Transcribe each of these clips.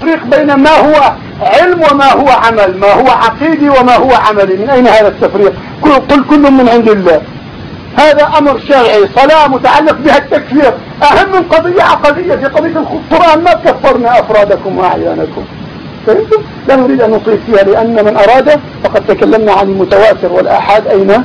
تفريق بين ما هو علم وما هو عمل ما هو عقيدي وما هو عملي. من أين هذا التفريق؟ قل كل من عند الله. هذا أمر شرعي صلاة متعلق بها التكفير. أهم من قضية عقدية في قضية القرآن ما كفرنا أفرادكم وأعيانكم. فهمتم؟ لا نريد أن نطيل فيها لأن من أراد فقد تكلمنا عن المتواتر والآحاد أين؟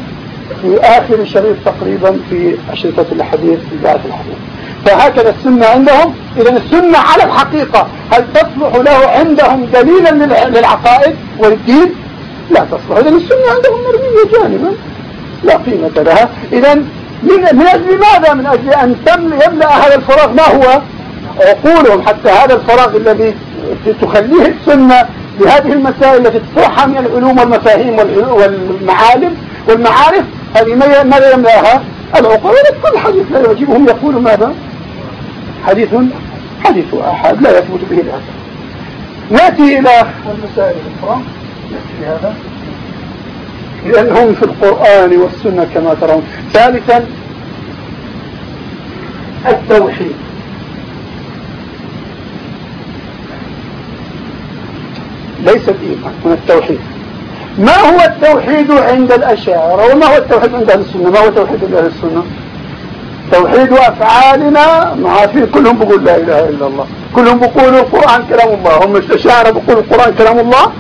في آخر الشريط تقريبا في أشرطة الحديث في بداية الحديث. فهكذا السنة عندهم. إذا السنة على الحقيقة هل تصلح له عندهم دليلا للعقائد والدين؟ لا تصلح. إذا السنة عندهم مرمية جانبا. لا قيمة لها. إذا من, من أجل ماذا؟ من أجل أن يملأ هذا الفراغ. ما هو؟ عقولهم. حتى هذا الفراغ الذي تخليه السنة بهذه المسائل التي تطرحها من العلوم والمفاهيم والمعالم. والمعارف هذه ماذا يملأها؟ العقول. كل حديث لا يعجبهم. يقول ماذا؟ حديث حديث أحد لا يثبت به الأثر نأتي إلى المسائل الأخرى نأتي هذا لأنهم في القرآن والسنة كما ترون. ثالثا التوحيد. ليس الإيمان من التوحيد. ما هو التوحيد عند الأشاعرة وما هو التوحيد عند أهل السنة؟ ما هو توحيد عند أهل السنة؟ توحيد أفعالنا ما في كلهم بيقول لا إله إلا الله. كلهم بيقولوا القرآن كلام الله. هم الأشاعرة بيقولوا القرآن كلام الله؟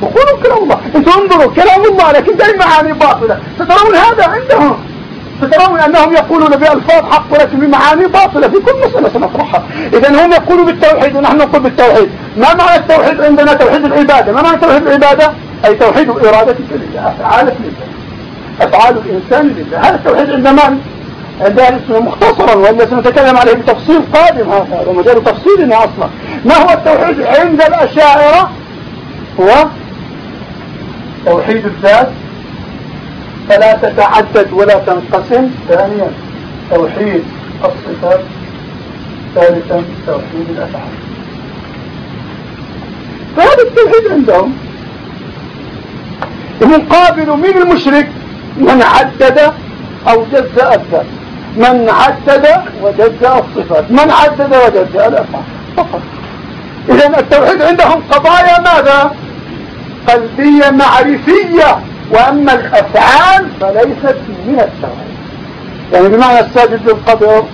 بيقولوا كلام الله. أنتم انظروا كلام الله لكن ده معاني باطلة. سترون هذا عندهم. سترون أنهم يقولون بألفاظ حق ولكن بمعاني باطلة. في كل مسألة سنطرحها. إذا هم يقولوا بالتوحيد ونحن نقول بالتوحيد. ما معنى التوحيد عندنا؟ توحيد العبادة. ما معنى توحيد العبادة؟ أي توحيد إرادتك لله أفعالك لله. أفعال الإنسان لله. هذا التوحيد عند من؟ السنة مختصرا وإلا سنتكلم عليه بتفصيل قادم هذا هذا مجال تفصيلنا أصلا. ما هو التوحيد عند الأشاعرة؟ هو توحيد الذات. فلا تتعدد ولا تنقسم. ثانيا توحيد الصفات. ثالثا توحيد الأفعال. فهذا التوحيد عندهم. المقابل من المشرك من عدد أو جزأ الذات. من عدد وجزأ الصفات. من عدد وجزأ الأفعال فقط. إذا التوحيد عندهم قضايا ماذا؟ قلبية معرفية. وأما الأفعال فليست من التوحيد. يعني بمعنى الساجد للقبر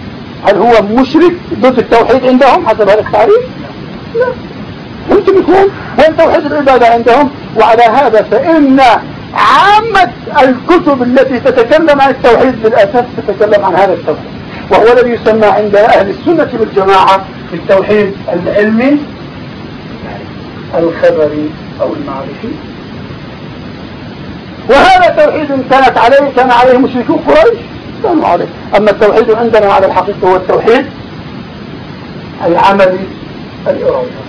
هل هو مشرك ضد التوحيد عندهم حسب هذا التعريف؟ لا. فهمتم يكون. هل توحيد العبادة عندهم؟ وعلى هذا فإن عامة الكتب التي تتكلم عن التوحيد بالأساس تتكلم عن هذا التوحيد. وهو الذي يسمى عند أهل السنة والجماعة بالتوحيد العلمي الخبري أو المعرفي. وهذا توحيد كانت عليه كان عليه مشركون قريش. كانوا عليه. أما التوحيد عندنا على الحقيقة هو التوحيد العملي الإرادة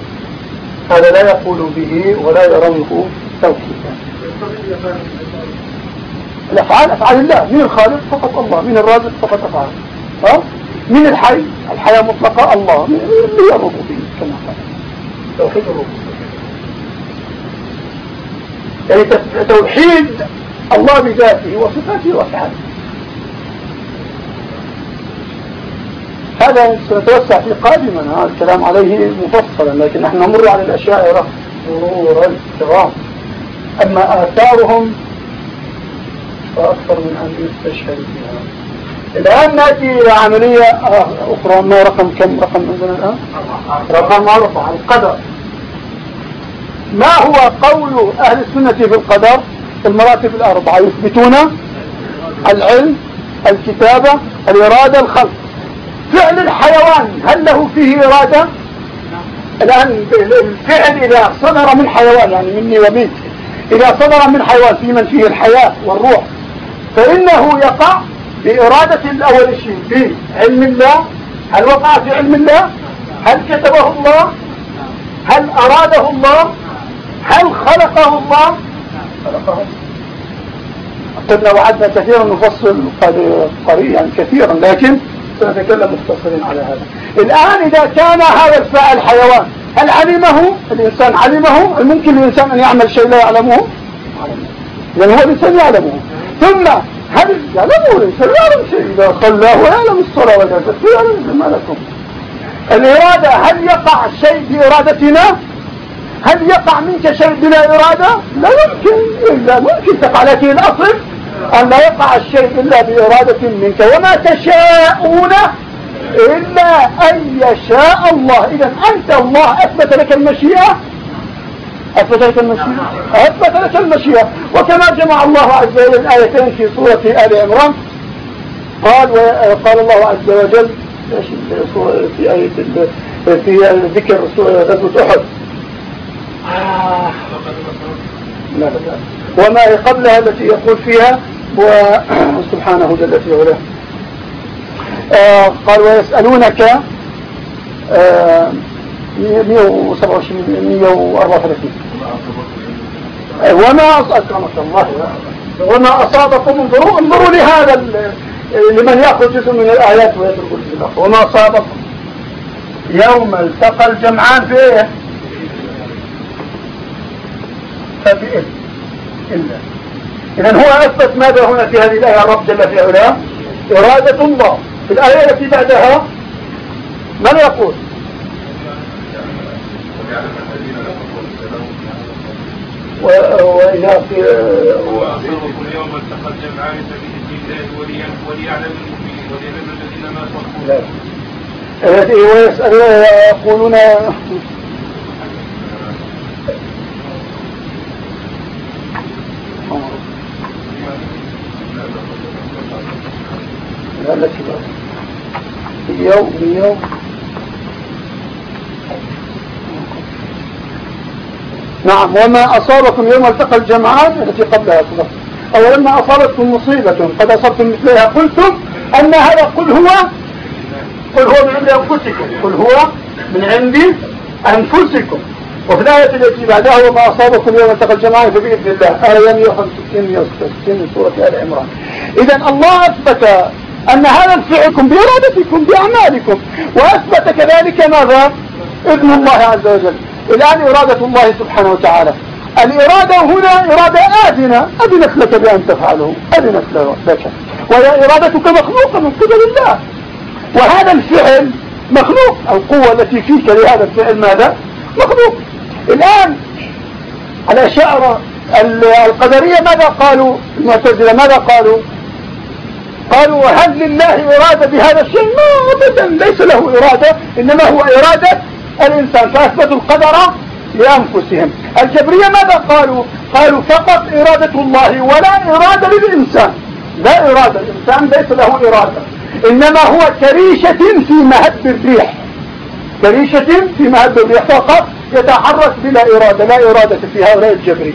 هذا لا يقول به ولا يرونه توحيدا. الأفعال أفعال الله. من الخالق فقط الله من الرازق فقط أفعال. ها؟ من الحي الحياة مطلقة الله. من الربوبية؟ كما قال. توحيد الربوبية. يعني توحيد الله بذاته وصفاته وافعاله هذا سنتوسع فيه قادما الكلام عليه مفصلا لكن نحن نمر على الأشاعرة مرور الكرام. أما آثارهم فأكثر من أن يستشهد فيها الآن نأتي إلى عملية أخرى. ما رقم كم؟ رقم عندنا الآن؟ رقم أربعة القدر. ما هو قول أهل السنة في القدر؟ المراتب الأربعة. يثبتون العلم الكتابة الإرادة الخلق. فعل الحيوان هل له فيه إرادة؟ الآن الفعل إذا صدر من حيوان يعني مني ومنك. إذا صدر من حيوان في من فيه الحياة والروح فإنه يقع بإرادة الأول شيء في علم الله. هل وقع في علم الله؟ هل كتبه الله؟ هل أراده الله؟ هل خلقه الله؟ خلقه. قلنا وعدنا كثيرا نفصل قريبا كثيرا لكن سنتكلم مختصرين على هذا. الآن إذا كان هذا الفاعل حيوان هل علمه الإنسان علمه ممكن الإنسان أن يعمل شيء لا يعلمه؟ لأن هو الإنسان يعلمه. ثم هل يعلمه الإنسان يعلم شيء؟ إذا صلى ويعلم الصلاة والزكاة. يعلم ما لكم؟ الإرادة هل يقع الشيء بإرادتنا هل يقع منك شيء بلا إرادة؟ لا يمكن إلا ممكن تقع. لكن الأصل أن لا يقع الشيء إلا بإرادة منك. وما تشاءون إلا أن يشاء الله. إذا أنت الله أثبت لك المشيئة. أثبت لك المشيئة. أثبت لك المشيئة. وكما جمع الله عز وجل الآيتين في سورة آل عمران. قال قال الله عز وجل في آية في ذكر غزوة أحد. وما قبلها التي يقول فيها؟ وسبحانه جل في علاه. آه قال ويسألونك آه 127 134 وما أكرمك الله. وما أصابكم انظروا انظروا لهذا لمن يأخذ جزء من الآيات ويترك الجزء الآخر. وما أصابكم. يوم التقى الجمعان في إيه؟ فبإذن الله. إذا هو أثبت ماذا هنا في هذه الآية؟ الرب جل في علاه. إرادة الله. في الآية التي بعدها من يقول؟ وإذا في وأصابكم اليوم التقى الجمعان فبإذن الله وليعلم المؤمنين وليعلم الذين ما صدقوا يقولون لا لا اليوم. نعم وما أصابكم يوم التقى الجمعان التي قبلها صدق أو لما أصابتكم مصيبة قد أصبتم مثلها قلتم أن هذا قل هو قل هو من عند أنفسكم قل هو من عند أنفسكم. وفي الآية التي بعدها وما أصابكم يوم التقى الجمعان فبإذن الله آية 165 166 من سورة آل عمران. إذا الله أثبت أن هذا الفعلكم بإرادتكم بأعمالكم. وأثبت كذلك ماذا؟ ابن الله عز وجل. الآن إرادة الله سبحانه وتعالى. الإرادة هنا إرادة آذنة. أذنت لك بأن تفعله. أذنت لك. وهي إرادتك مخلوقة من قبل الله. وهذا الفعل مخلوق. القوة التي فيك لهذا الفعل ماذا؟ مخلوق. الآن الأشاعرة القدرية ماذا قالوا؟ المعتزلة ماذا قالوا؟ قالوا هل لله إرادة بهذا الشيء؟ ما أبدا ليس له إرادة إنما هو إرادة الإنسان فأثبتوا القدر لأنفسهم. الجبرية ماذا قالوا؟ قالوا فقط إرادة الله ولا إرادة للإنسان. لا إرادة الإنسان ليس له إرادة. إنما هو كريشة في مهب الريح. كريشة في مهب الريح فقط يتحرك بلا إرادة لا إرادة في هؤلاء الجبرية.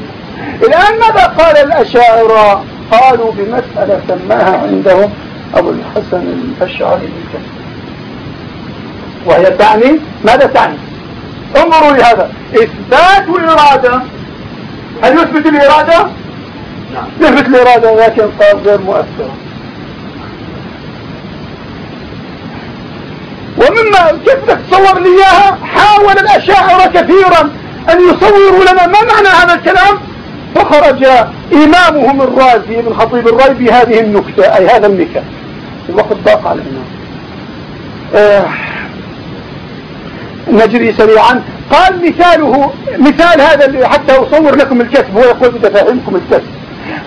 الآن ماذا قال الأشاعرة؟ قالوا بمسألة سماها عندهم أبو الحسن الأشعري. وهي تعني؟ ماذا تعني؟ انظروا لهذا. إثبات الإرادة. هل يثبت الإرادة؟ نعم. يثبت الإرادة لكن قال غير مؤثرة ومما كيف تتصور لي إياها؟ حاول الأشاعرة كثيرا أن يصوروا لنا ما معنى هذا الكلام. فخرج إمامهم الرازي من خطيب الرأي بهذه النكتة أي هذا النكت. الوقت ضاق على الإمام. آه نجري سريعا. قال مثاله مثال هذا حتى أصور لكم الكسب هو يقول بدي أفهمكم الكسب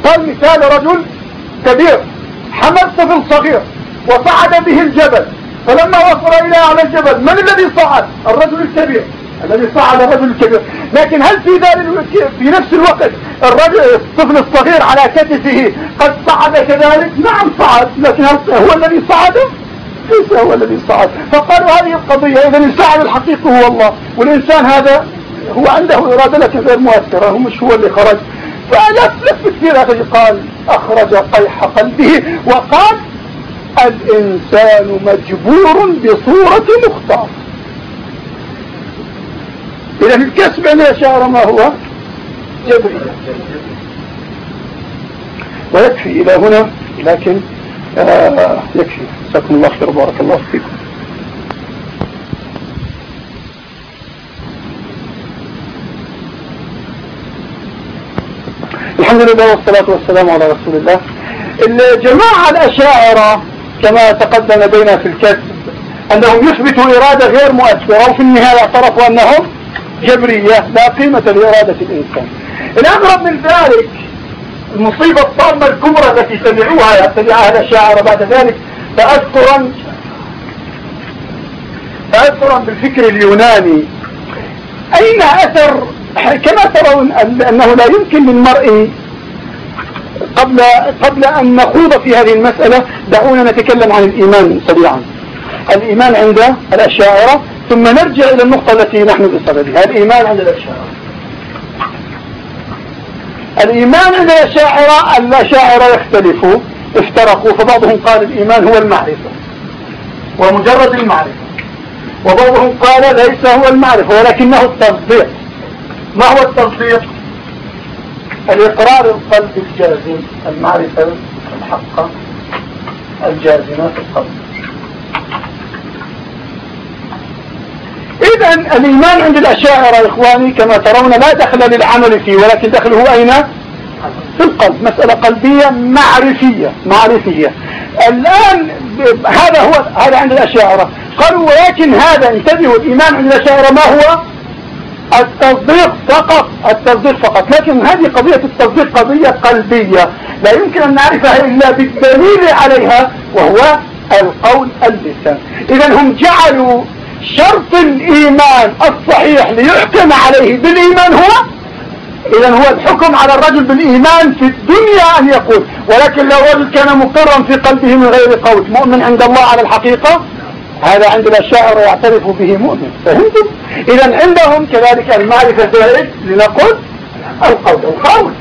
قال مثال رجل كبير حمل طفل صغير وصعد به الجبل. فلما وصل إلى أعلى الجبل من الذي صعد؟ الرجل الكبير. الذي صعد الرجل الكبير لكن هل في ذلك في نفس الوقت الرجل الطفل الصغير على كتفه قد صعد كذلك؟ نعم صعد لكن هل هو الذي صعد؟ ليس هو الذي صعد. فقالوا هذه القضية إذا الفاعل الحقيقي هو الله والإنسان هذا هو عنده إرادة لكن غير مؤثرة هو مش هو اللي خرج. فلف لف كثير هذا قال أخرج قيح قلبه وقال الإنسان مجبور بصورة مختار إذا الكسب أن يشعر ما هو جبري ويكفي إلى هنا لكن آه يكفي. جزاكم الله خير بارك الله فيكم. الحمد لله والصلاة والسلام على رسول الله. الجماعة الأشاعرة كما تقدم بينا في الكتب أنهم يثبتوا إرادة غير مؤثرة وفي النهاية اعترفوا أنهم جبرية لا قيمة لإرادة الإنسان. الأغرب من ذلك المصيبة الطامة الكبرى التي سمعوها يتبعها الأشاعرة بعد ذلك تأثرا تأثرا بالفكر اليوناني. أين أثر كما ترون أنه لا يمكن للمرء قبل قبل أن نخوض في هذه المسألة دعونا نتكلم عن الإيمان سريعا. الإيمان عند الأشاعرة ثم نرجع إلى النقطة التي نحن بصددها. الإيمان عند الأشاعرة الإيمان عند الأشاعرة الأشاعرة يختلفوا افترقوا فبعضهم قال الإيمان هو المعرفة ومجرد المعرفة. وبعضهم قال ليس هو المعرفة ولكنه التصديق. ما هو التصديق؟ الإقرار القلب الجازم المعرفة الحقة الجازمة في القلب. إذا الإيمان عند الأشاعرة إخواني كما ترون لا دخل للعمل فيه ولكن دخله أين؟ في القلب. مسألة قلبية معرفية معرفية. الآن هذا هو هذا عند الأشاعرة قالوا ولكن هذا انتبهوا الإيمان عند الأشاعرة ما هو؟ التصديق فقط التصديق فقط. لكن هذه قضية التصديق قضية قلبية. لا يمكن أن نعرفها إلا بالدليل عليها وهو القول اللسان إذا هم جعلوا شرط الإيمان الصحيح ليحكم عليه بالإيمان هو إذا هو الحكم على الرجل بالإيمان في الدنيا أن يقول ولكن لو رجل كان مقرا في قلبه من غير قول مؤمن عند الله على الحقيقة هذا عند الأشاعر يعترف به مؤمن فهمتم؟ إذا عندهم كذلك المعرفة زائد لنقول القول القول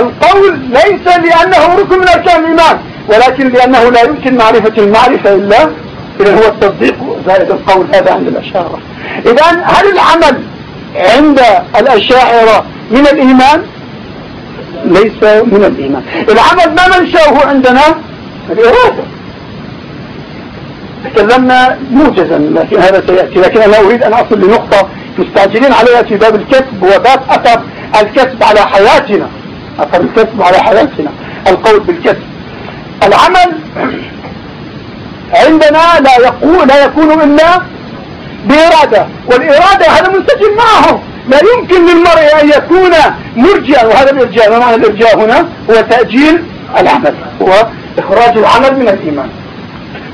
القول ليس لأنه ركن من أركان الإيمان ولكن لأنه لا يمكن معرفة المعرفة إلا إذا هو التصديق زائد القول هذا عند الأشاعرة. إذا هل العمل عند الأشاعرة من الإيمان؟ ليس من الإيمان. العمل ما منشأه عندنا؟ الإرادة. تكلمنا موجزا لكن هذا سيأتي. لكن أنا أريد أن أصل لنقطة مستعجلين عليها في باب الكسب وباب أثر الكسب على حياتنا. أثر الكسب على حياتنا. القول بالكسب العمل عندنا لا يقول لا يكون إلا بإرادة. والإرادة هذا منسجم معه لا يمكن للمرء أن يكون مرجئا. وهذا الإرجاء ما معنى الإرجاء هنا؟ هو تأجيل العمل هو إخراج العمل من الإيمان.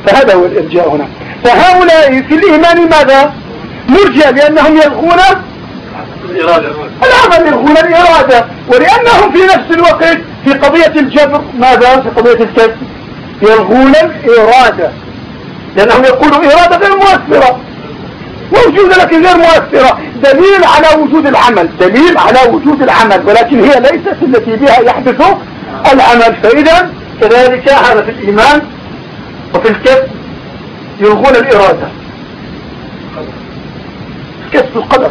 فهذا هو الإرجاء هنا. فهؤلاء في الإيمان ماذا؟ مرجئ لأنهم يلغون الإرادة. العمل يلغون الإرادة. ولأنهم في نفس الوقت في قضية الجبر ماذا؟ في قضية الكسب. يلغون الإرادة. لأنهم يقولوا إرادة غير مؤثرة. موجودة لكن غير مؤثرة. دليل على وجود العمل. دليل على وجود العمل. ولكن هي ليست التي بها يحدث العمل. فإذا كذلك هذا في الإيمان وفي الكسب يلغون الإرادة. كسب القدر.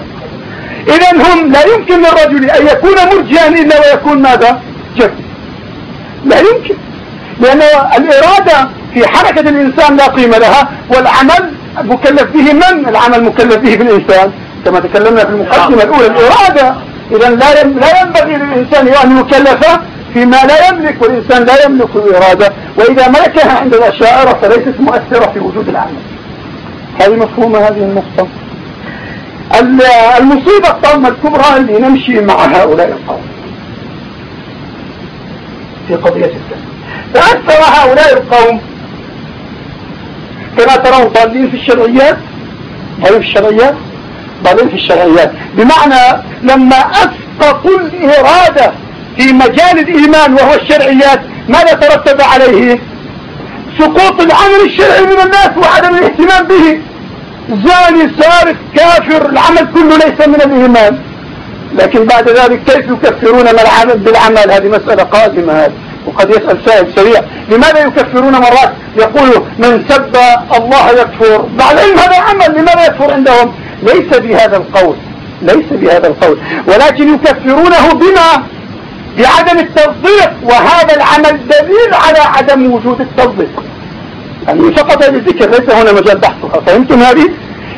إذا هم لا يمكن للرجل أن يكون مرجئا إلا ويكون ماذا؟ جد. لا يمكن. لأن الإرادة في حركة الإنسان لا قيمة لها والعمل مكلف به من؟ العمل مكلف به في الإنسان كما تكلمنا في المقدمة الأولى الإرادة. إذا لا لا ينبغي للإنسان أن يكلف فيما لا يملك والإنسان لا يملك الإرادة. وإذا ملكها عند الأشاعرة فليست مؤثرة في وجود العمل. هذه مفهومة هذه النقطة. المصيبة الطامة الكبرى اللي نمشي مع هؤلاء القوم في قضية السنة تأثر هؤلاء القوم كما ترون ضالين في الشرعيات ضالين في الشرعيات ضالين في الشرعيات. بمعنى لما أسقطوا الإرادة في مجال الإيمان وهو الشرعيات ماذا ترتب عليه؟ سقوط العمل الشرعي من الناس وعدم الاهتمام به. زاني سارق كافر العمل كله ليس من الإيمان. لكن بعد ذلك كيف يكفرون بالعمل هذه مسألة قادمة. هذه وقد يسأل سائل سريع لماذا يكفرون مرات؟ يقول من سب الله يكفر. مع العلم هذا عمل لماذا يكفر عندهم؟ ليس بهذا القول ليس بهذا القول. ولكن يكفرونه بما؟ بعدم التصديق. وهذا العمل دليل على عدم وجود التصديق. يعني فقط هذه الذكر ليس هنا مجال بحثها. فهمتم هذه؟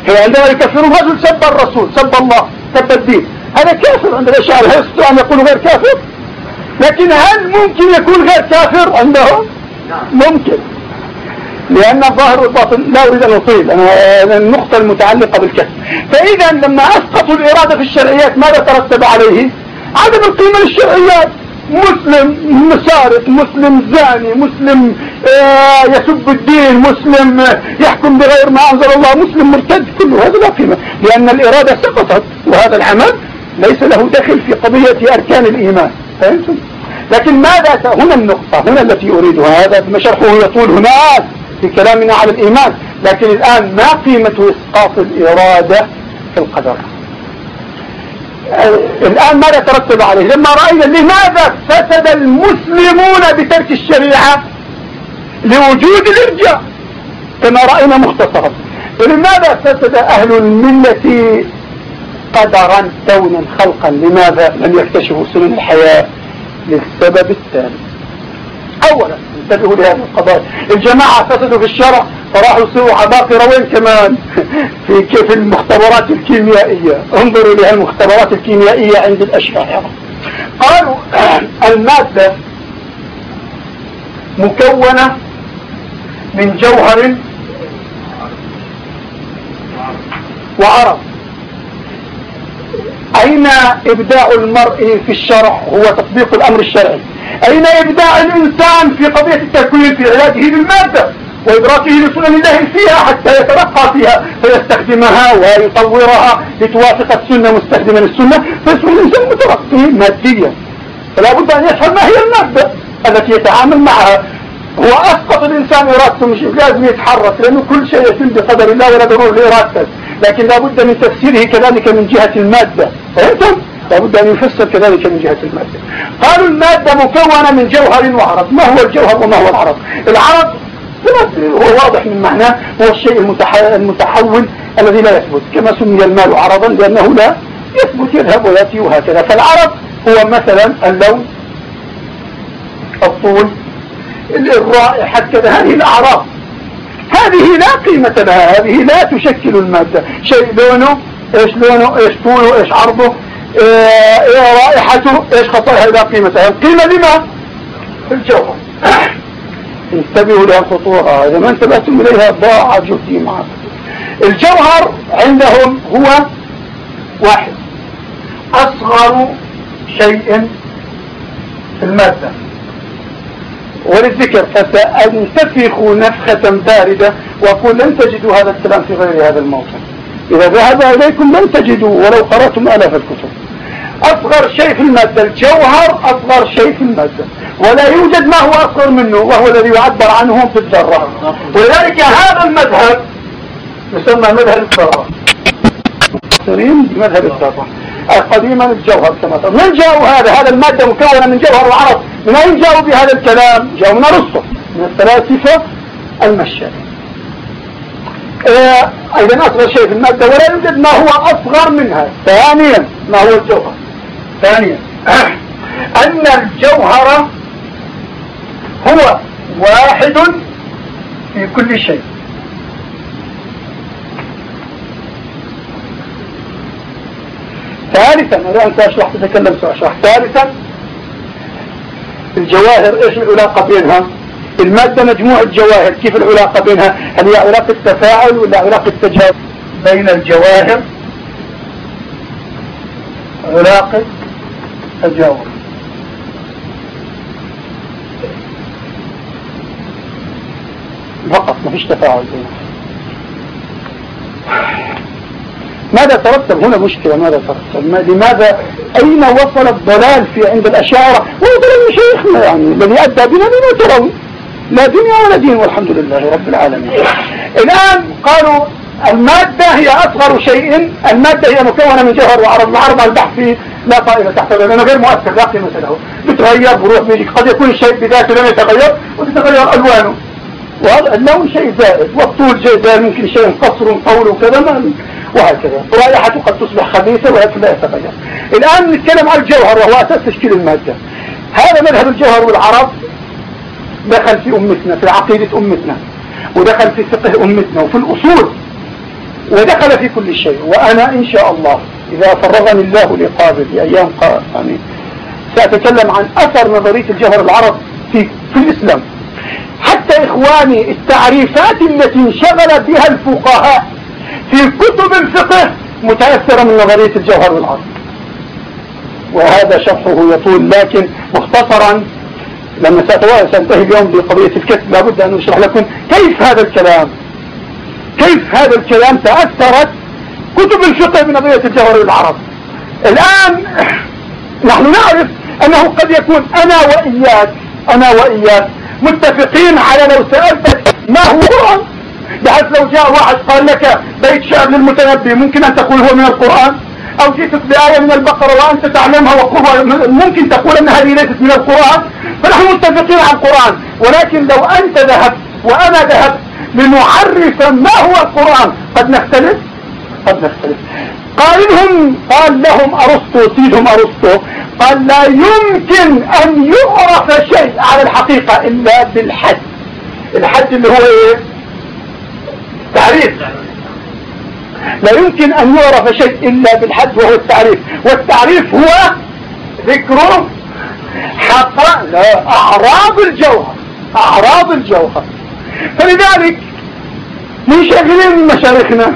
هي عندما يكفرون رجل سب الرسول سب الله سب الدين. هذا كافر عند الأشعار هل يستطيع أن يقول غير كافر؟ لكن هل ممكن يكون غير كافر عندهم؟ نعم. ممكن. لأن الظاهر والباطن لا أريد أن أطيل أنا النقطة المتعلقة بالكسب فإذا لما أسقطوا الإرادة في الشرعيات ماذا ترتب عليه؟ عدم القيمة للشرعيات. مسلم مسارق مسلم زاني مسلم آه، يسب الدين مسلم يحكم بغير ما أنزل الله مسلم مرتد كل هذا لا قيمة. لأن الإرادة سقطت وهذا العمل ليس له دخل في قضية أركان الإيمان. فهمتم؟ لكن ماذا هنا النقطة هنا التي أريدها هذا شرحه يطول هناك في كلامنا على الإيمان لكن الآن ما قيمة إسقاط الإرادة في القدر؟ الآن ماذا ترتب عليه؟ لما رأينا لماذا فسد المسلمون بترك الشريعة؟ لوجود الإرجاء كما رأينا مختصرا. ولماذا فسد أهل الملة قدرا كونا خلقا لماذا لم يكتشفوا سنن الحياة؟ للسبب التالي اولا انتبهوا لهذه القضايا. الجماعة فسدوا في الشرع فراحوا يصيروا عباقرة وين كمان. في كيف المختبرات الكيميائية. انظروا لها المختبرات الكيميائية عند الاشاعرة قالوا المادة مكونة من جوهر وعرض. أين إبداع المرء في الشرع هو تطبيق الأمر الشرعي؟ أين إبداع الإنسان في قضية التكوين في علاجه بالمادة وإدراكه لسنن الله فيها حتى يتلقى فيها فيستخدمها ويطورها لتوافق السنة مستخدما السنة فيصبح الإنسان مترقي ماديا. فلا بد أن يفهم ما هي المادة التي يتعامل معها. هو أسقط الإنسان إرادته مش لازم يتحرك لأنه كل شيء يتم بقدر الله ولا ضرورة لإرادته لكن لا بد من تفسيره كذلك من جهة المادة. فهمتم؟ لا بد أن يفسر كذلك من جهة المادة. قالوا المادة مكونة من جوهر وعرض. ما هو الجوهر وما هو العرض؟ العرض هو واضح من معناه هو الشيء المتحول الذي لا يثبت كما سمي المال عرضا لأنه لا يثبت يذهب ويأتي وهكذا. فالعرض هو مثلا اللون الطول الرائحة كذا. هذه الأعراض. هذه لا قيمة لها هذه لا تشكل المادة. شيء لونه؟ إيش لونه؟ إيش طوله؟ إيش عرضه؟ إيه رائحته؟ إيش خطرها؟ لا قيمة لها. القيمة لما؟ الجوهر. انتبهوا لها الخطورة إذا ما انتبهتم إليها ضاع جهدي معكم. الجوهر عندهم هو واحد. أصغر شيء في المادة. وللذكر فسأنتفخ نفخة باردة وأقول لن تجدوا هذا الكلام في غير هذا الموطن إذا ذهب إليكم لن تجدوا ولو قرأتم آلاف الكتب. أصغر شيء في المادة الجوهر أصغر شيء في المادة. ولا يوجد ما هو أصغر منه وهو الذي يعبر عنه في الذرة. ولذلك هذا المذهب يسمى مذهب الذرة. بمذهب الذرة. قديما الجوهر كما ترى من جاءوا هذا؟ هذا المادة مكونة من جوهر وعرض من أين جاءوا بهذا الكلام؟ جاءوا من أرسطو من الفلاسفة المشائين آه، أيضا أصغر شيء في المادة ولا يوجد ما هو أصغر منها. ثانيا ما هو الجوهر؟ ثانيا أن الجوهر هو واحد في كل شيء. ثالثا أنا أنت أشرح تتكلم سأشرح ثالثا الجواهر إيش العلاقة بينها؟ المادة مجموعة جواهر كيف العلاقة بينها؟ هل هي علاقة تفاعل ولا علاقة تجاوز؟ بين الجواهر علاقة تجاوز. فقط ما فيش تفاعل. بينها ماذا ترتب؟ هنا مشكلة ماذا ترتب؟ لماذا؟ أين وصل الضلال في عند الأشاعرة؟ وضلال شيخنا يعني الذي أدى بنا بما ترون لا دنيا ولا دين والحمد لله رب العالمين. الآن قالوا المادة هي أصغر شيء المادة هي مكونة من جوهر وعرض العرض البحثي لا طائلة تحت لأنه غير مؤثر لا قيمة له. بتغير بروح بيجي. قد يكون الشيء بذاته لم يتغير وتتغير ألوانه. وهذا اللون شيء زائد والطول شيء زائد ممكن شيء قصر طول وكذا ما وهكذا. رائحته قد تصبح خبيثة ولكن لا يتغير الآن نتكلم عن الجوهر وهو أساس تشكيل المادة. هذا مذهب الجوهر والعرب. دخل في أمتنا في عقيدة أمتنا ودخل في فقه أمتنا وفي الأصول ودخل في كل شيء. وأنا إن شاء الله إذا فرغني الله لقابل أيام يعني سأتكلم عن أثر نظرية الجوهر العرب في, في الإسلام. حتى إخواني التعريفات التي انشغل بها الفقهاء في كتب الفقه متأثرة من نظرية الجوهر والعرض وهذا شرحه يطول لكن مختصرا لما سأنتهي اليوم بقضية الكتب لابد أن أشرح لكم كيف هذا الكلام. كيف هذا الكلام تأثرت كتب الفقه بنظرية الجوهر والعرض الآن نحن نعرف أنه قد يكون أنا وإياك أنا وإياك متفقين على لو سألتك ما هو القرآن بحيث لو جاء واحد قال لك بيت شعر للمتنبي ممكن أن تقول هو من القرآن؟ أو جئتك بآية من البقرة وأنت تعلمها وقرها ممكن تقول أن هذه ليست من القرآن؟ فنحن متفقين على القرآن. ولكن لو أنت ذهبت وأنا ذهبت لنعرف ما هو القرآن قد نختلف؟ قد نختلف. قائلهم قال لهم أرسطو سيدهم أرسطو قال لا يمكن أن يعرف شيء على الحقيقة إلا بالحد. الحد اللي هو إيه؟ تعريف. لا يمكن أن يعرف شيء إلا بالحد وهو التعريف. والتعريف هو ذكر حق أعراض الجوهر أعراض الجوهر. فلذلك منشغلين مشايخنا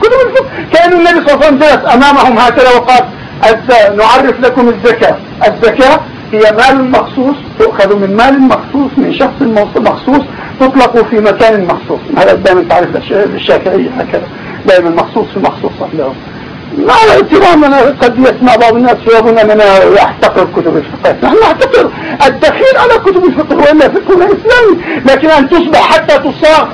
كتب الفقه كان النبي صلى الله عليه وسلم جلس أمامهم هكذا وقال نعرف لكم الزكاة الزكاة هي مال مخصوص تؤخذ من مال مخصوص من شخص مخصوص تطلق في مكان مخصوص. هذا دائما تعرف الشافعية هكذا. دائما مخصوص في مخصوص. لهم مع الاحترام أنا قد يسمع بعض الناس يظن أننا يحتقر كتب الفقه. نحن نحتقر. الدخيل على كتب الفقه وإلا فقه الإسلامي لكن أن تصبح حتى تصاغ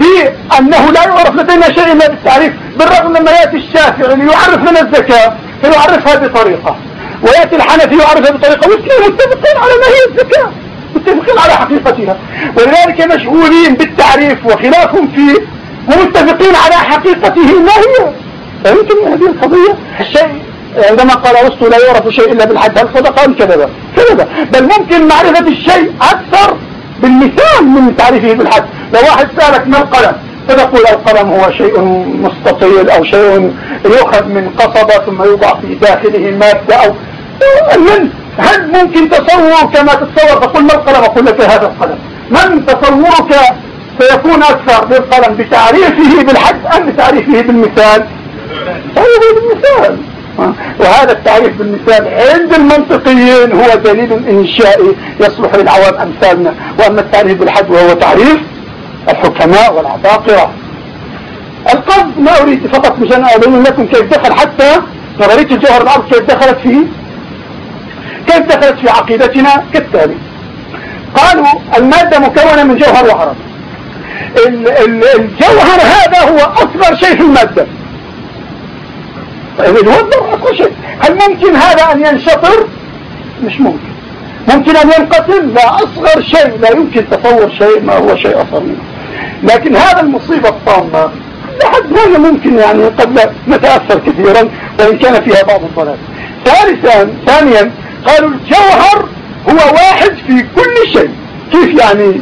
بأنه لا يعرف لدينا شيء إلا بالتعريف بالرغم لما يأتي الشافعي ليعرف لنا الزكاة فيعرفها بطريقة. ويأتي الحنفي يعرفها بطريقة. واثنين متفقين على ما هي الزكاة. متفقين على حقيقتها ولذلك مشغولين بالتعريف وخلافهم فيه ومتفقين على حقيقته ما هي؟ فيمكن هذه القضية. الشيء عندما قال أرسطو لا يعرف شيء إلا بالحد هل صدق؟ أم كذب كذب بل ممكن معرفة الشيء أكثر بالمثال من تعريفه بالحد. لو واحد سألك ما القلم فتقول القلم هو شيء مستطيل أو شيء يؤخذ من قصبة ثم يوضع في داخله مادة أو من هل ممكن تصور كما تتصور؟ تقول ما القلم؟ أقول لك هذا القلم. من تصورك سيكون أكثر للقلم بتعريفه بالحد أم بتعريفه بالمثال؟ تعريفه بالمثال. وهذا التعريف بالمثال عند المنطقيين هو دليل إنشائي يصلح للعوام أمثالنا. وأما التعريف بالحد وهو تعريف الحكماء والعباقرة. القصد ما أريد فقط مشان أبين لكم كيف دخل حتى نظرية الجوهر الأرض كيف دخلت فيه. كيف دخلت في عقيدتنا؟ كالتالي. قالوا المادة مكونة من جوهر وعرض الجوهر هذا هو أصغر شيء في المادة. طيب الوزر أصغر شيء. هل ممكن هذا أن ينشطر؟ مش ممكن. ممكن أن ينقسم؟ لا أصغر شيء. لا يمكن تصور شيء ما هو شيء أصغر منه. لكن هذا المصيبة الطامة. لحد هذا ممكن يعني قد لا نتأثر كثيرا وإن كان فيها بعض الضلال. ثالثا ثانيا قالوا الجوهر هو واحد في كل شيء. كيف يعني؟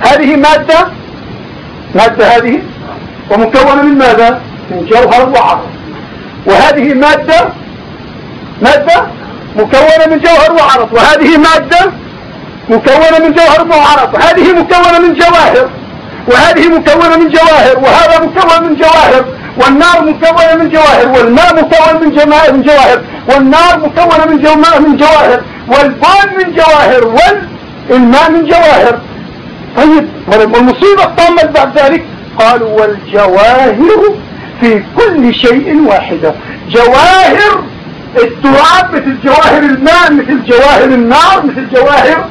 هذه مادة مادة هذه ومكونة من ماذا؟ من جوهر وعرض. وهذه مادة مادة مكونة من جوهر وعرض. وهذه مادة مكونة من جوهر وعرض. وهذه مكونة من جواهر. وهذه مكونة من جواهر. وهذا مكون من جواهر. والنار مكونة من جواهر والماء مكون من جماهر من جواهر. والنار مكونة من جماء من جواهر. والبون من جواهر والماء من جواهر. طيب والمصيبة الطامة بعد ذلك. قالوا والجواهر في كل شيء واحدة. جواهر التراب مثل جواهر الماء مثل جواهر النار مثل جواهر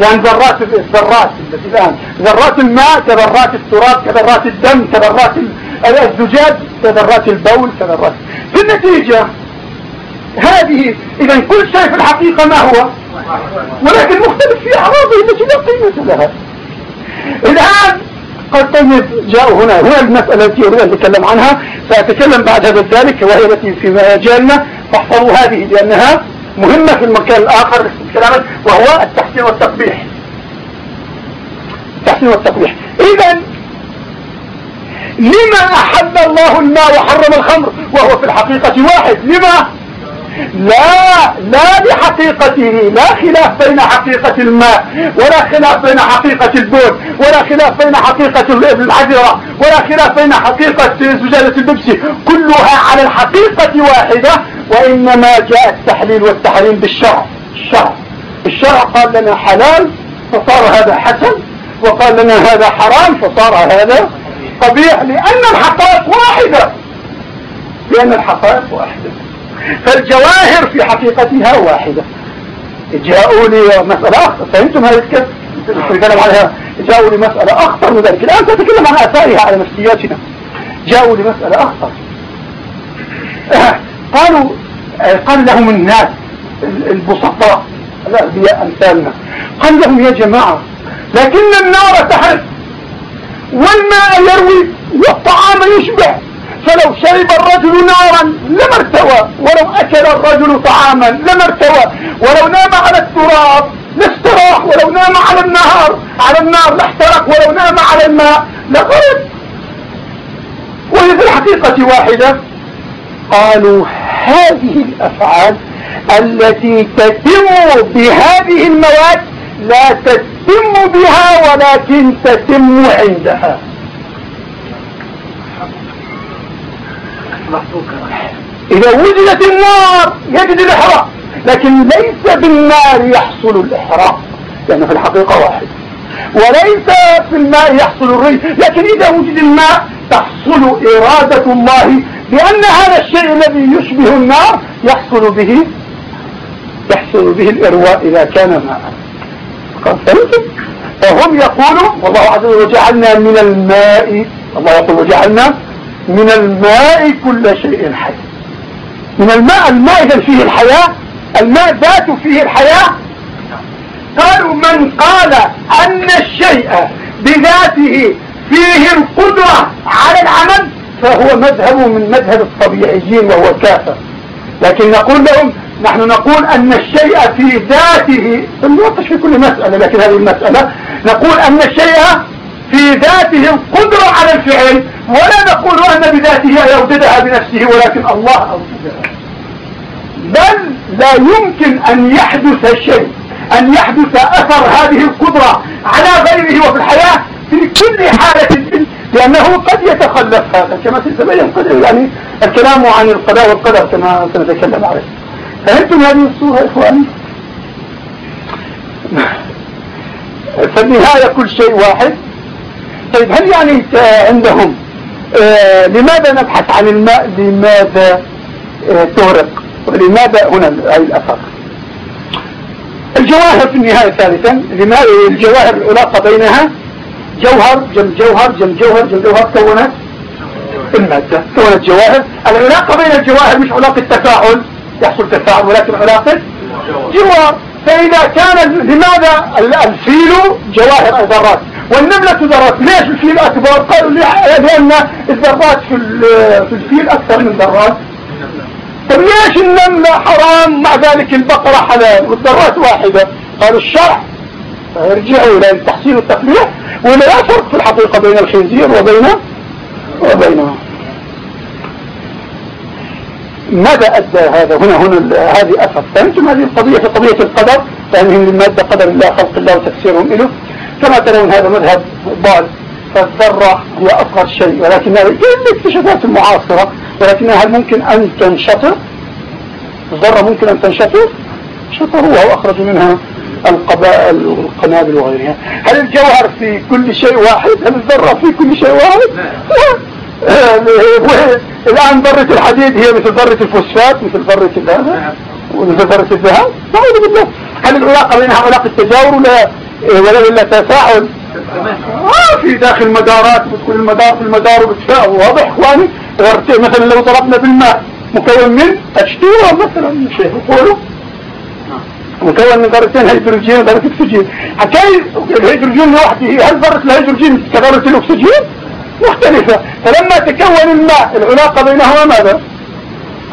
يعني ذرات الذرات التي الآن. ذرات الماء كذرات التراب كذرات الدم كذرات الزجاج كذرات البول كذرات في النتيجة هذه إذا كل شيء في الحقيقة ما هو؟ ولكن مختلف في أعراضه التي لا قيمة لها. الآن قد طيب جاءوا هنا هنا المسألة التي أريد أن أتكلم عنها. سأتكلم بعد ذلك وهي التي في مجالنا. فاحفظوا هذه لأنها مهمة في المكان الآخر. وهو التحسين والتقبيح. التحسين والتقبيح. إذا لما أحل الله الماء وحرم الخمر وهو في الحقيقة واحد؟ لما؟ لا لا بحقيقته لا خلاف بين حقيقة الماء ولا خلاف بين حقيقة البول ولا خلاف بين حقيقة العذرة ولا خلاف بين حقيقة زجاجة البيبسي. كلها على الحقيقة واحدة وإنما جاء التحليل والتحريم بالشرع. الشرع. الشرع قال لنا حلال فصار هذا حسن وقال لنا هذا حرام فصار هذا قبيح لأن الحقائق واحدة. لأن الحقائق واحدة. فالجواهر في حقيقتها واحدة. جاءوا لي مسألة أخطر فهمتم هذا الكيف نتكلم عليها. جاءوا لي مسألة أخطر من ذلك. الآن سأتكلم عن آثارها على نفسياتنا. جاءوا لي مسألة أخطر قالوا قال لهم الناس البسطاء الأغبياء أمثالنا. قال لهم يا جماعة لكن النار تحرق. والماء يروي والطعام يشبع. فلو شرب الرجل نارا لما ارتوى. ولو أكل الرجل طعاما لما ارتوى. ولو نام على التراب لاستراح. ولو نام على النهار. على النار لاحترق. ولو نام على الماء لغرق وهي في الحقيقة واحدة. قالوا هذه الأفعال التي تتم بهذه المواد لا تتم بها ولكن تتم عندها. إذا وجدت النار يجد الإحراق لكن ليس بالنار يحصل الإحراق لأنه في الحقيقة واحد. وليس في الماء يحصل الري لكن إذا وجد الماء تحصل إرادة الله بأن هذا الشيء الذي يشبه النار يحصل به يحصل به الإرواء إذا كان ماء. فهم يقولوا والله عز وجل وجعلنا من الماء الله يقول وجعلنا من الماء كل شيء حي. من الماء الماء إذا فيه الحياة الماء ذات فيه الحياة. قالوا من قال أن الشيء بذاته فيه القدرة على العمل فهو مذهب من مذهب الطبيعيين وهو كافر. لكن نقول لهم نحن نقول أن الشيء في ذاته نناقش في كل مسألة لكن هذه المسألة نقول أن الشيء في ذاته القدرة على الفعل ولا نقول أن بذاته يوجدها بنفسه ولكن الله أوجدها بل لا يمكن أن يحدث شيء أن يحدث أثر هذه القدرة على غيره وفي الحياة في كل حالة لأنه قد يتخلف هذا كما سيتبين يعني الكلام عن القضاء والقدر كما سنتكلم عليه. فهمتم هذه الصورة إخواني؟ فالنهاية كل شيء واحد. طيب هل يعني عندهم آه لماذا نبحث عن الماء؟ لماذا آه تغرق ولماذا هنا الأثر الجواهر في النهاية ثالثا. لماذا الجواهر العلاقة بينها؟ جوهر جم جوهر جم جوهر جم جوهر كونت المادة كونت جواهر. العلاقة بين الجواهر مش علاقة تفاعل. يحصل تفاعل ولكن علاقة جوار. فإذا كان لماذا الفيل جواهر ذرات والنملة ذرات. ليش الفيل أكبر؟ قالوا لأن الذرات في في الفيل أكثر من ذرات. طيب ليش النملة حرام؟ مع ذلك البقرة حلال والذرات واحدة. قالوا الشرع. فيرجعوا إلى التحسين والتقليح ولا فرق في الحقيقة بين الخنزير وبين وبينه ماذا أدى هذا؟ هنا هنا هذه أثر. فهمتم هذه القضية؟ في قضية القدر فهمهم المادة قدر الله خلق الله وتفسيرهم له كما ترون هذا مذهب ضال فالذرة هي أصغر شيء ولكنها كل الاكتشافات المعاصرة ولكنها هل ممكن أن تنشطر؟ الذرة ممكن أن تنشطر؟ شطروها وأخرجوا منها القبائل والقنابل وغيرها. هل الجوهر في كل شيء واحد؟ هل الذرة في كل شيء واحد؟ الآن ذرة الحديد هي مثل ذرة الفوسفات مثل ذرة هذا ومثل ذرة الذهب. نعوذ بالله. هل العلاقة بينها علاقة تجاور ولا ولا إلا تفاعل؟ آه في داخل المدارات بتكون المدار في المدار. بتفاعل واضح إخواني. مثلا لو ضربنا بالماء مكون من H2 مثلا شيء يقولوا. مكون من ذرتين هيدروجين وذرة اكسجين حكاية الهيدروجين لوحده. هل ذرة الهيدروجين كذرة الأكسجين؟ مختلفة. فلما تكون الماء العلاقة بينهما ماذا؟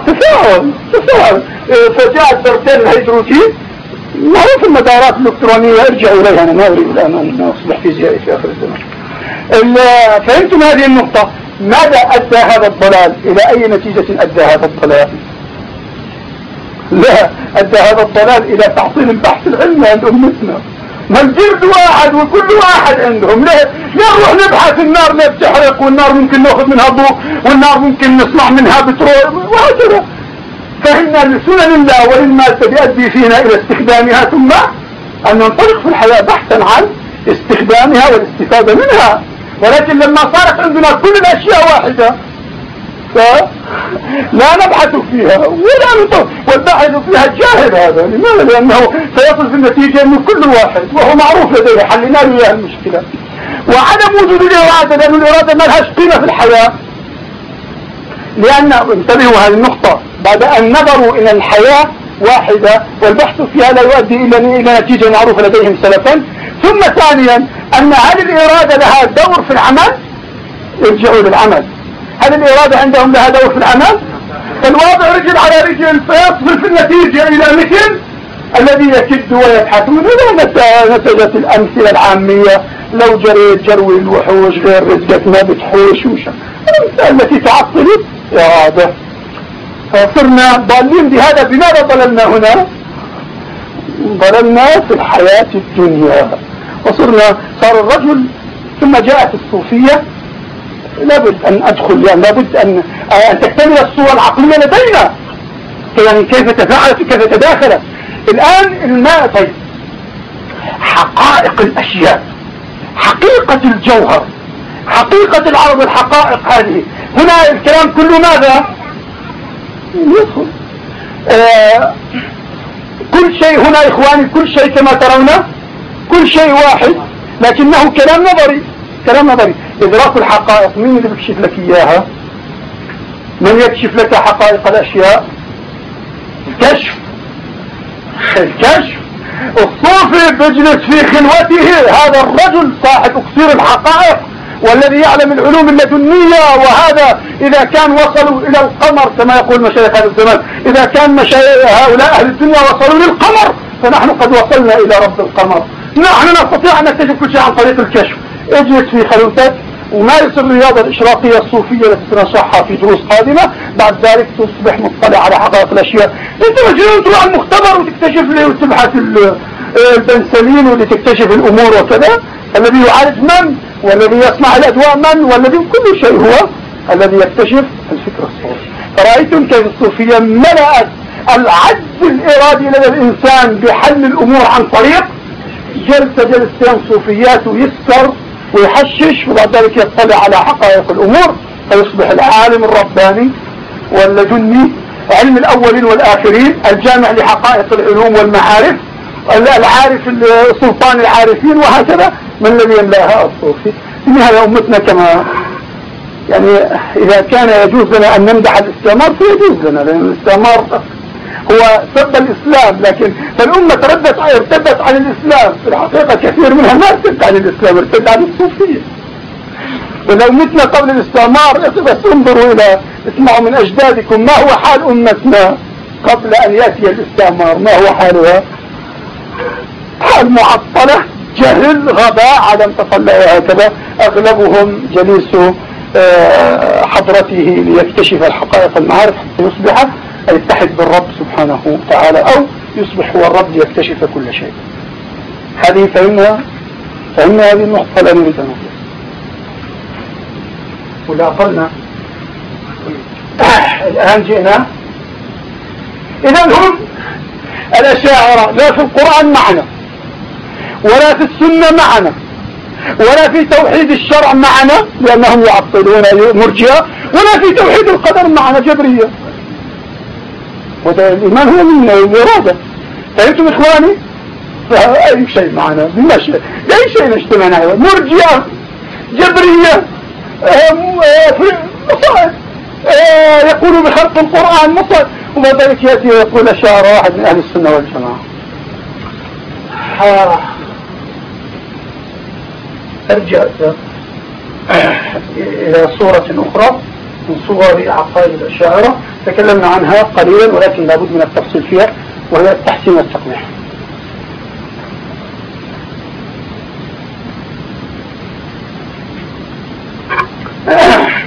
تفاعل تفاعل إيه، فجاءت ذرتين الهيدروجين. معروف المدارات الإلكترونية ارجعوا إليها أنا ما اريد الان ان أصبح فيزيائي في آخر الزمان فهمتم هذه النقطة؟ ماذا أدى هذا الضلال؟ إلى أي نتيجة أدى هذا الضلال؟ لا أدى هذا الضلال إلى تعطيل البحث العلمي عند أمتنا. ما الجلد واحد وكل واحد عندهم. ليه نروح نبحث النار ليه بتحرق والنار ممكن ناخذ منها ضوء والنار ممكن نصنع منها بترول وهكذا. فهمنا لسنن الله وللمادة بيؤدي فينا إلى استخدامها ثم أن ننطلق في الحياة بحثا عن استخدامها والاستفادة منها. ولكن لما صارت عندنا كل الأشياء واحدة لا. نبحث فيها. ولا نطلق والباحث فيها جاهل هذا. لماذا؟ لأنه سيصل في النتيجة أنه كل واحد. وهو معروف لديه. حلنا له المشكلة. وعدم وجود الإرادة لأن الإرادة ما لهاش قيمة في الحياة. لأن انتبهوا هذه النقطة. بعد أن نظروا إلى الحياة واحدة والبحث فيها لا يؤدي إلى نتيجة معروفة لديهم سلفا. ثم ثانيا أن هل الإرادة لها دور في العمل. يرجعوا للعمل. هل الإرادة عندهم لها دور في العمل؟ الواضع رجل على رجل فيصل في النتيجة إلى مثل الذي يكد ويبحث ولا نتجت الأمثلة العامية. لو جريت جروي الوحوش غير رزقك ما بتحوش وش التي تعطل إرادة. فصرنا ضالين بهذا بماذا ضللنا هنا؟ ضللنا في الحياة الدنيا. وصرنا صار الرجل ثم جاءت الصوفية لابد أن أدخل يعني لابد أن, أن تكتمل الصورة العقلية لدينا. يعني كيف تفاعلت وكيف تداخلت. الآن الماء طيب حقائق الأشياء حقيقة الجوهر حقيقة العرض الحقائق هذه. هنا الكلام كله ماذا؟ يدخل. آه كل شيء هنا إخواني كل شيء كما ترون كل شيء واحد لكنه كلام نظري كلام نظري. إدراك الحقائق مين اللي بيكشف لك إياها؟ من يكشف لك حقائق الأشياء؟ الكشف. الكشف. الصوفي بيجلس في خلوته هذا الرجل صاحب اكسير الحقائق والذي يعلم العلوم اللدنية وهذا إذا كان وصلوا إلى القمر كما يقول مشايخ هذا الزمان إذا كان مشايخ هؤلاء أهل الدنيا وصلوا للقمر فنحن قد وصلنا إلى رب القمر. نحن نستطيع أن نكتشف كل شيء عن طريق الكشف. اجلس في خلوتك. ومارس الرياضة الإشراقية الصوفية التي سنشرحها في دروس قادمة. بعد ذلك تصبح مطلع على حقائق الأشياء. انت مجنون تروح المختبر وتكتشف لي وتبحث البنسلين وتكتشف الأمور وكذا. الذي يعالج من؟ والذي يصنع الأدواء من؟ والذي كل شيء هو الذي يكتشف الفكر الصوفي. فرأيتم كيف الصوفية ملأت العجز الإرادي لدى الإنسان بحل الأمور عن طريق جلسة جلستين صوفيات ويسكر ويحشش وبعد ذلك يطلع على حقائق الأمور فيصبح العالم الرباني واللدني علم الأولين والآخرين الجامع لحقائق العلوم والمعارف العارف سلطان العارفين وهكذا من الذي يملأها الصوفي. النهاية أمتنا كما يعني إذا كان يجوز لنا أن نمدح الاستعمار فيجوز لنا لأن الاستعمار هو سب الإسلام لكن فالأمة تردت ارتدت عن الإسلام. في الحقيقة كثير منها ما ارتد عن الإسلام ارتد عن الصوفية. ولو متنا قبل الاستعمار بس انظروا إلى اسمعوا من أجدادكم ما هو حال أمتنا قبل أن يأتي الاستعمار؟ ما هو حالها؟ حال معطلة جهل غباء عدم تصلى هكذا. أغلبهم جليس آه، حضرته ليكتشف الحقائق المعارف حتى يصبح يتحد بالرب سبحانه وتعالى أو يصبح هو الرب ليكتشف كل شيء. هذه فهمنا فهمنا هذه النقطة لا نريد أن ولا قلنا الآن جئنا. إذا هم الأشاعرة لا في القرآن معنا ولا في السنة معنا ولا في توحيد الشرع معنا لأنهم يعطلون مرجئة ولا في توحيد القدر معنا جبرية والإيمان هو من الإرادة. فأنتم إخواني؟ أي شيء معنا؟ أي شيء نجتمعنا مرجئة جبرية مصائب. يقول بخلق القرآن مصائب. وبعد ذلك يأتي ويقول أشعر واحد من أهل السنة والجماعة. أرجع إلى صورة أخرى. من صور عقائد الأشاعرة تكلمنا عنها قليلا ولكن لابد من التفصيل فيها وهي التحسين والتقبيح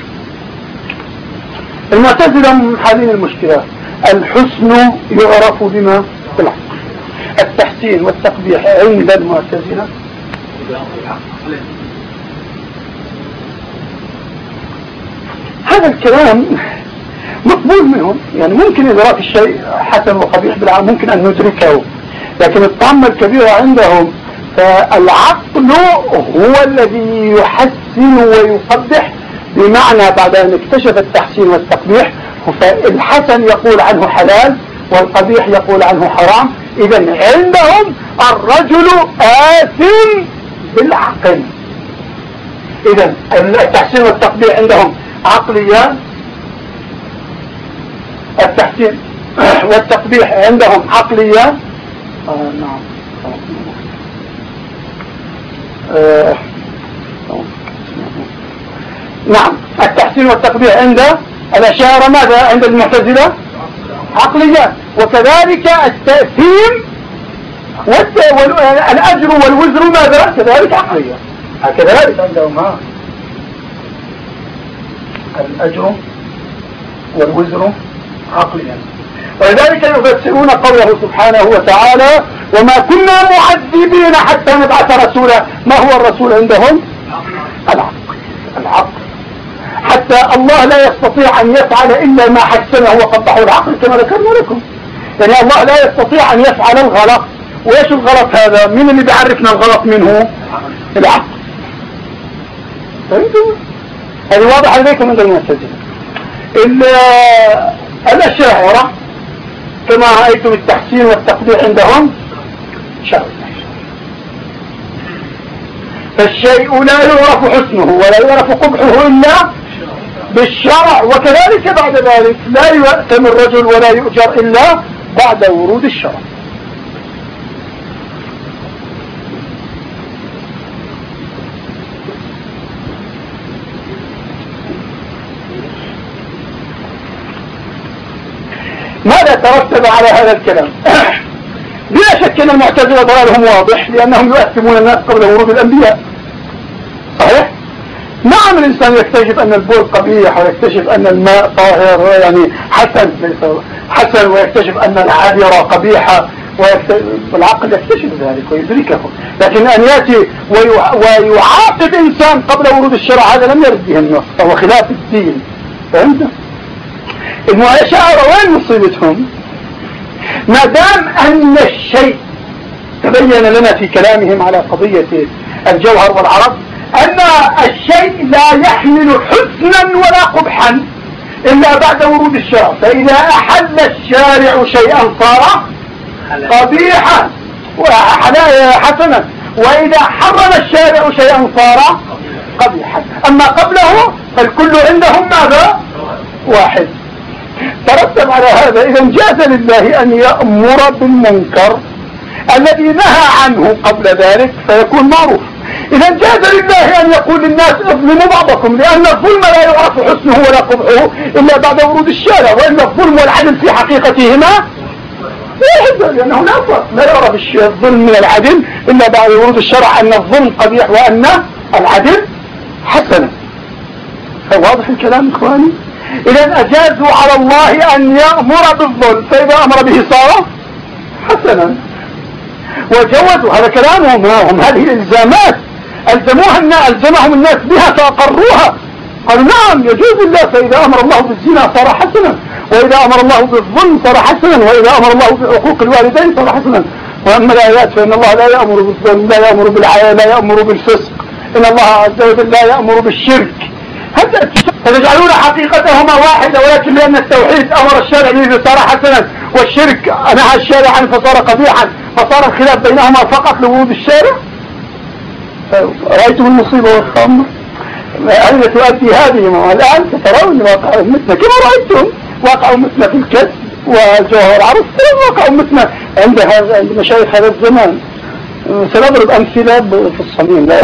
المعتزلة من حالين المشكلات الحسن يعرف بما بالعقل التحسين والتقبيح عند المعتزلة. هذا الكلام مقبول منهم. يعني ممكن إدراك الشيء حسن وقبيح بالعام ممكن أن ندركه. لكن الطامة الكبيرة عندهم فالعقل هو الذي يحسن ويقبح بمعنى بعد أن اكتشف التحسين والتقبيح. فالحسن يقول عنه حلال والقبيح يقول عنه حرام. إذا عندهم الرجل آثم بالعقل. إذا التحسين والتقبيح عندهم عقليان التحسين والتقبيح عندهم عقليان آه نعم. آه نعم. التحسين والتقبيح عند الأشاعرة ماذا؟ عند المعتزلة؟ عقليات وكذلك التأثيم والأجر والوزر ماذا؟ كذلك عقلية. كذلك عندهم ها؟ الأجر والوزر عقليا. ولذلك يفسرون قوله سبحانه وتعالى وما كنا معذبين حتى نبعث رسولا. ما هو الرسول عندهم؟ العقل. العقل. حتى الله لا يستطيع أن يفعل إلا ما حسنه وقبحه العقل كما ذكرنا لكم. يعني الله لا يستطيع أن يفعل الغلط. وإيش الغلط هذا؟ مين اللي بيعرفنا الغلط منه؟ العقل. فهمتوا؟ هذه واضح عليكم عند المعتزله الأشاعرة كما رأيتم التحسين والتقدير عندهم شرط فالشيء لا يعرف حسنه ولا يعرف قبحه إلا بالشرع. وكذلك بعد ذلك لا يؤتم الرجل ولا يؤجر إلا بعد ورود الشرع. ترتب على هذا الكلام. بلا شك إن المعتزلة ضلالهم واضح لأنهم يؤثمون الناس قبل ورود الأنبياء. صحيح؟ نعم الإنسان يكتشف أن البول قبيح ويكتشف أن الماء طاهر يعني حسن حسن ويكتشف أن العابرة قبيحة والعقل يكتشف ذلك ويدركه. لكن أن يأتي ويعاقب إنسان قبل ورود الشرع هذا لم يرد به النص فهو خلاف الدين. فهمت؟ المعاشرة وين مصيبتهم. ما دام أن الشيء تبين لنا في كلامهم على قضية الجوهر والعرض أن الشيء لا يحمل حسنا ولا قبحا إلا بعد ورود الشرع. فإذا أحل الشارع شيئا صار قبيحا حسنا. وإذا حرم الشارع شيئا صار قبيحا. أما قبله فالكل عندهم ماذا؟ واحد. ترتب على هذا إذا جاز لله أن يأمر بالمنكر الذي نهى عنه قبل ذلك فيكون معروف. إذا جاز لله أن يقول للناس أظلموا بعضكم لأن الظلم لا يعرف حسنه ولا قبحه إلا بعد ورود الشارع وإن الظلم والعدل في حقيقتهما واحد لأنه لا لا يعرف الظلم من العدل إلا بعد ورود الشرع أن الظلم قبيح وأن العدل حسنا. واضح الكلام إخواني؟ إذا أجازوا على الله أن يأمر بالظلم فإذا أمر به صار حسنا. وجوزوا هذا كلامهم هم هذه الزامات ألزموها الناس ألزمهم الناس بها فأقروها. قالوا نعم يجوز الله فإذا أمر الله بالزنا صار حسنا. وإذا أمر الله بالظلم صار حسنا. وإذا أمر الله بحقوق الوالدين صار حسنا. وأما الآيات فإن الله لا يأمر بالظلم لا يأمر بالعيا لا يأمر بالفسق. إن الله عز وجل لا يأمر بالشرك. فتجعلون حقيقتهما واحدة ولكن لأن التوحيد أمر الشارع به صار حسنا والشرك نهى الشارع عنه فصار قبيحا فصار الخلاف بينهما فقط لورود الشارع. رأيتم المصيبة والخمر. أين تؤدي هذه الآن تترون واقع أمتنا كما رأيتم واقع أمتنا في الكسب والجوهر العرب واقع أمتنا عند عند مشايخ هذا الزمان. سنضرب أمثلة في الصميم لا